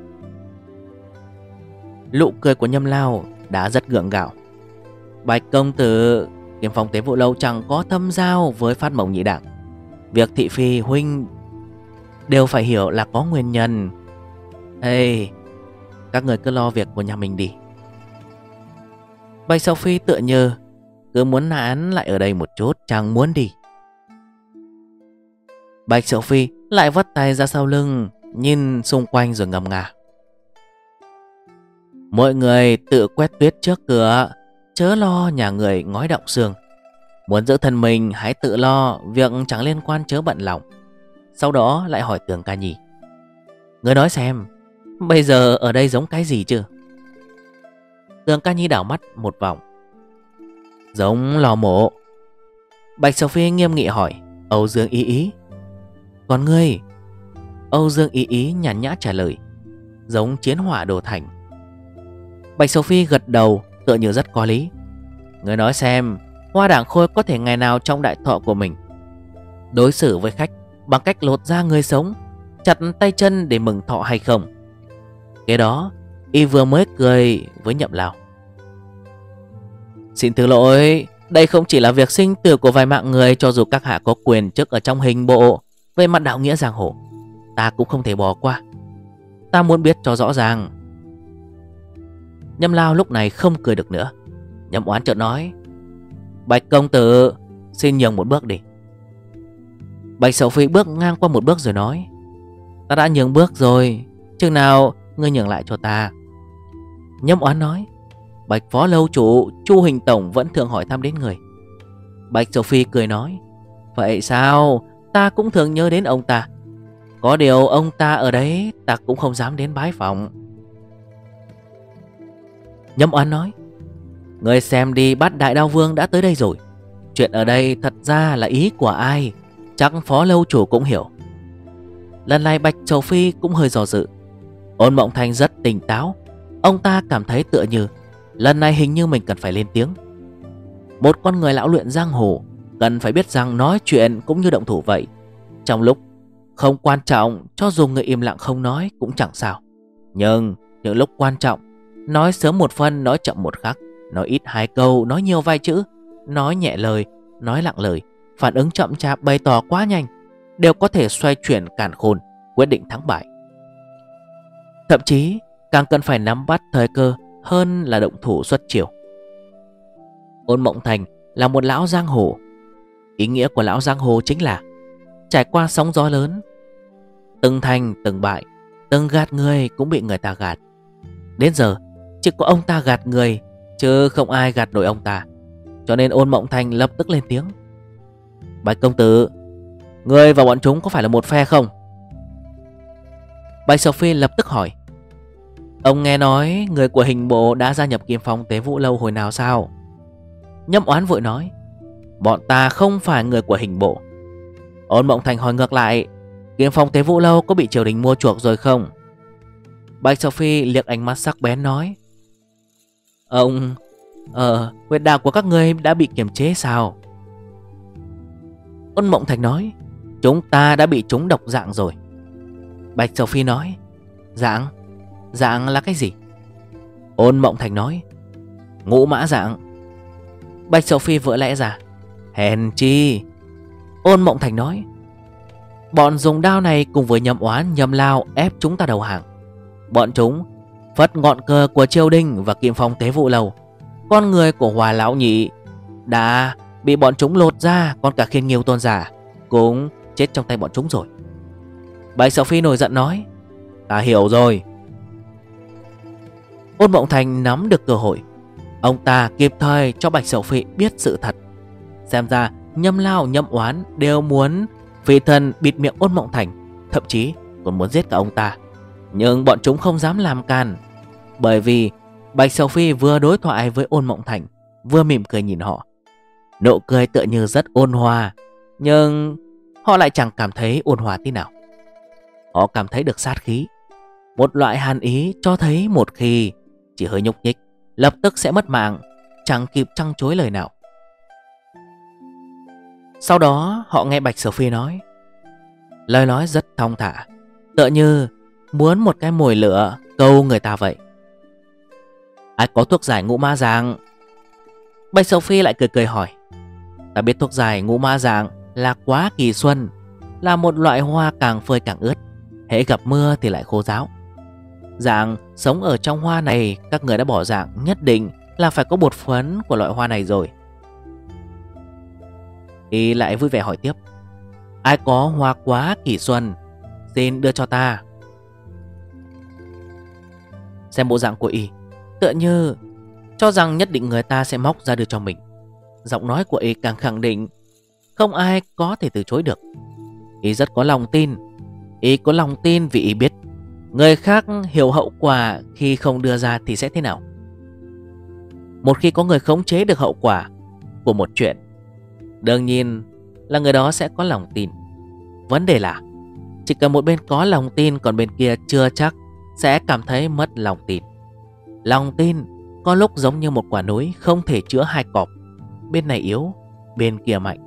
Lụ cười của nhâm lao đã rất gượng gạo. Bạch công tử, Kiếm phòng tế vụ lâu chẳng có thâm giao với phát mộng nhị đảng. Việc thị phi huynh đều phải hiểu là có nguyên nhân. Ê, Các người cứ lo việc của nhà mình đi. Bạch Sophie tựa như cứ muốn nán lại ở đây một chút, Chẳng muốn đi. Bạch Sau Phi lại vắt tay ra sau lưng, Nhìn xung quanh rồi ngầm ngà. Mọi người tự quét tuyết trước cửa, Chớ lo nhà người ngói động xương Muốn giữ thân mình, hãy tự lo Việc chẳng liên quan chớ bận lòng. Sau đó lại hỏi tường ca nhì Người nói xem, Bây giờ ở đây giống cái gì chứ? Tường ca nhi đảo mắt một vòng. Giống lò mổ. Bạch Sầu Phi nghiêm nghị hỏi, Âu Dương ý ý. Còn ngươi? Âu Dương ý ý nhàn nhã trả lời, Giống chiến hỏa đồ thành. Bạch Sầu Phi gật đầu Tựa như rất có lý Ngươi nói xem Hoa đảng khôi có thể ngày nào trong đại thọ của mình Đối xử với khách Bằng cách lột ra người sống Chặt tay chân để mừng thọ hay không Cái đó Y vừa mới cười với nhậm lào Xin thứ lỗi, đây không chỉ là việc sinh tử của vài mạng người cho dù các hạ có quyền chức ở trong hình bộ. Về mặt đạo nghĩa giang hồ, ta cũng không thể bỏ qua. Ta muốn biết cho rõ ràng. Nhâm Lao lúc này không cười được nữa. Nhâm oán chợt nói, Bạch công tử, xin nhường một bước đi. Bạch Sầu Phi bước ngang qua một bước rồi nói, Ta đã nhường bước rồi, chừng nào ngươi nhường lại cho ta. Nhâm oán nói, Bạch Phó Lâu Chủ Chu Hình Tổng vẫn thường hỏi thăm đến người Bạch Sầu Phi cười nói Vậy sao Ta cũng thường nhớ đến ông ta Có điều ông ta ở đấy Ta cũng không dám đến bái phòng Nhâm oán nói Người xem đi bắt đại đao vương đã tới đây rồi. Chuyện ở đây thật ra là ý của ai, Chắc phó lâu chủ cũng hiểu. Lần này Bạch Châu Phi cũng hơi dò dự. Ôn Mộng Thanh rất tỉnh táo. Ông ta cảm thấy tựa như Lần này hình như mình cần phải lên tiếng. Một con người lão luyện giang hồ, Cần phải biết rằng nói chuyện cũng như động thủ vậy. Trong lúc không quan trọng, Cho dù người im lặng không nói cũng chẳng sao. Nhưng những lúc quan trọng Nói sớm một phân, nói chậm một khắc. Nói ít hai câu, nói nhiều vài chữ. Nói nhẹ lời, Nói lặng lời. Phản ứng chậm chạp, bày tỏ quá nhanh. Đều có thể xoay chuyển cản khôn, Quyết định thắng bại. Thậm chí, càng cần phải nắm bắt thời cơ Hơn là động thủ xuất chiều. Ôn Mộng Thành là một lão giang hồ. Ý nghĩa của lão giang hồ chính là Trải qua sóng gió lớn, Từng thành, từng bại, Từng gạt người cũng bị người ta gạt. Đến giờ chỉ có ông ta gạt người, Chứ không ai gạt nổi ông ta. Cho nên ôn mộng thành lập tức lên tiếng. Bạch công tử, Người và bọn chúng có phải là một phe không? Bạch Sophie lập tức hỏi. Ông nghe nói người của hình bộ đã gia nhập kiếm phong tế vũ lâu hồi nào sao? Nhâm oán vội nói. Bọn ta không phải người của hình bộ. Ôn mộng thành hỏi ngược lại. Kiếm phong tế vũ lâu có bị triều đình mua chuộc rồi không? Bạch Sophie liếc ánh mắt sắc bén nói. Ông Ờ Quyền đạo của các người đã bị kiềm chế sao? Ôn Mộng Thạch nói, Chúng ta đã bị chúng độc dạng rồi. Bạch Sophie nói, Dạng Dạng là cái gì? Ôn Mộng Thạch nói, Ngũ mã dạng. Bạch Sophie vỡ lẽ ra, Hèn chi? Ôn Mộng Thạch nói, Bọn dùng đao này cùng với nhầm oán nhầm lao ép chúng ta đầu hàng. Bọn chúng Phất ngọn cờ của triều đình và kim phong tế vụ lầu. Con người của hòa lão nhị Đã bị bọn chúng lột ra Còn cả khiên nghiêu tôn giả Cũng chết trong tay bọn chúng rồi. Bạch Sở Phi nổi giận nói, Ta hiểu rồi. Ôn Mộng Thành nắm được cơ hội. Ông ta kịp thời cho Bạch Sở Phi biết sự thật. Xem ra nhâm lao, nhâm oán đều muốn Phi thần bịt miệng ôn Mộng Thành, Thậm chí còn muốn giết cả ông ta. Nhưng bọn chúng không dám làm can bởi vì Bạch Sầu Phi vừa đối thoại với ôn mộng thành, Vừa mỉm cười nhìn họ. Nụ cười tựa như rất ôn hòa, Nhưng họ lại chẳng cảm thấy ôn hòa tí nào. Họ cảm thấy được sát khí. Một loại hàn ý cho thấy một khi Chỉ hơi nhúc nhích, Lập tức sẽ mất mạng, Chẳng kịp trăng chối lời nào. Sau đó, họ nghe Bạch Sở Phi nói. Lời nói rất thong thả, Tựa như muốn một cái mồi lửa câu người ta vậy. Ai có thuốc giải ngũ ma dạng? Bạch Sophie lại cười cười hỏi. Ta biết thuốc giải ngũ ma dạng là quá kỳ xuân, Là một loại hoa càng phơi càng ướt, Hễ gặp mưa thì lại khô ráo. Dạng sống ở trong hoa này, Các người đã bỏ dạng nhất định Là phải có bột phấn của loại hoa này rồi. Y lại vui vẻ hỏi tiếp. Ai có hoa quá kỳ xuân, Xin đưa cho ta. Xem bộ dạng của Y. Tựa như cho rằng nhất định người ta sẽ móc ra được cho mình. Giọng nói của y càng khẳng định, Không ai có thể từ chối được. Y rất có lòng tin, Y có lòng tin vì y biết Người khác hiểu hậu quả khi không đưa ra thì sẽ thế nào. Một khi có người khống chế được hậu quả của một chuyện, Đương nhiên là người đó sẽ có lòng tin. Vấn đề là, Chỉ cần một bên có lòng tin còn bên kia chưa chắc sẽ cảm thấy mất lòng tin. Lòng tin có lúc giống như một quả núi không thể chữa hai cọp. Bên này yếu, bên kia mạnh.